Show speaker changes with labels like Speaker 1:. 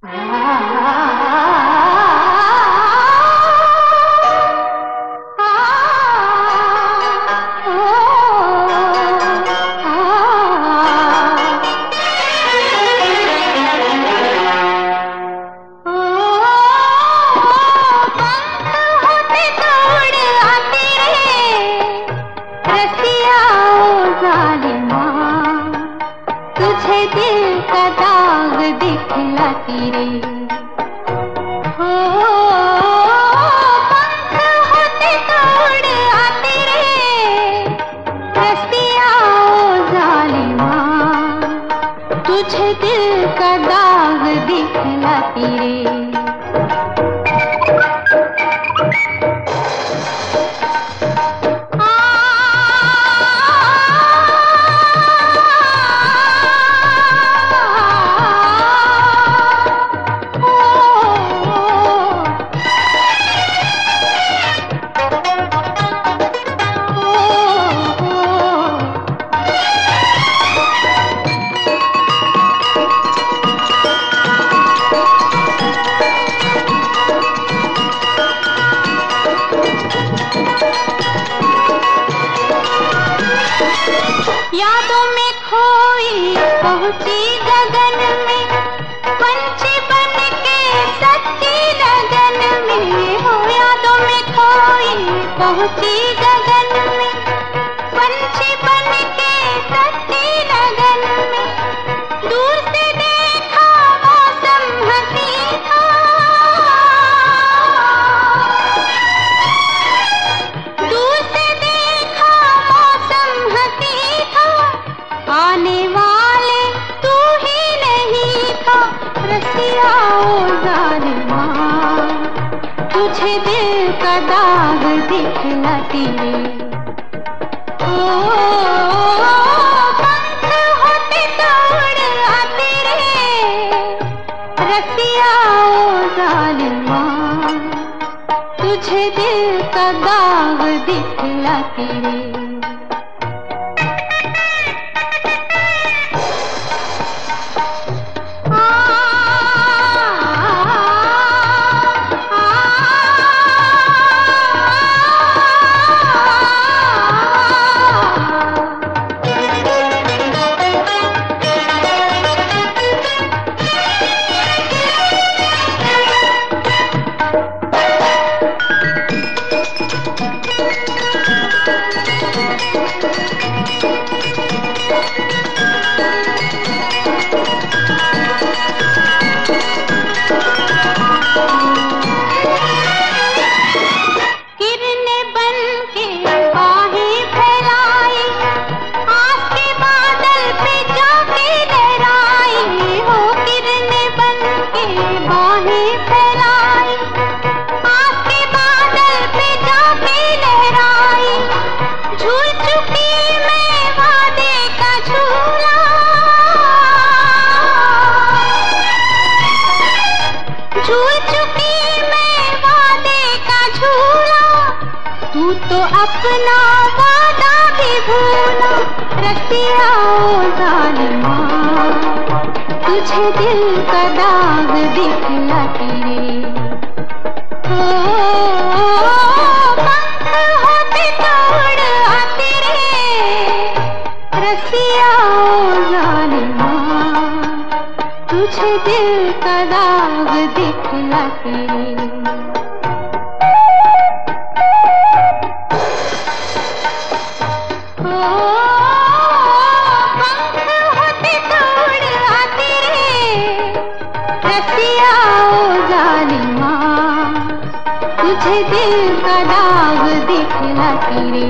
Speaker 1: Ah. दिल का दाग दिखलाती रे। रे। जालिमा तुझे दिल का दाग दिखलाती रे। यादों में खोई पहुँची गगन में। पंछी बन के सच्ची लगन में। हो यादों में खोई पहुँची गगन रसिया जालिमा। तुझे दिल का दाग दिखलाती रे ओ रसिया जालिमा। तुझे दिल का दाग दिखलाती तू तो अपना वादा भी भूला रसिया तुझे दिल का दाग दिखला रे। तुझे दिल का दाग ओ रसिया तुझे दिल का दाग दिखलाती रे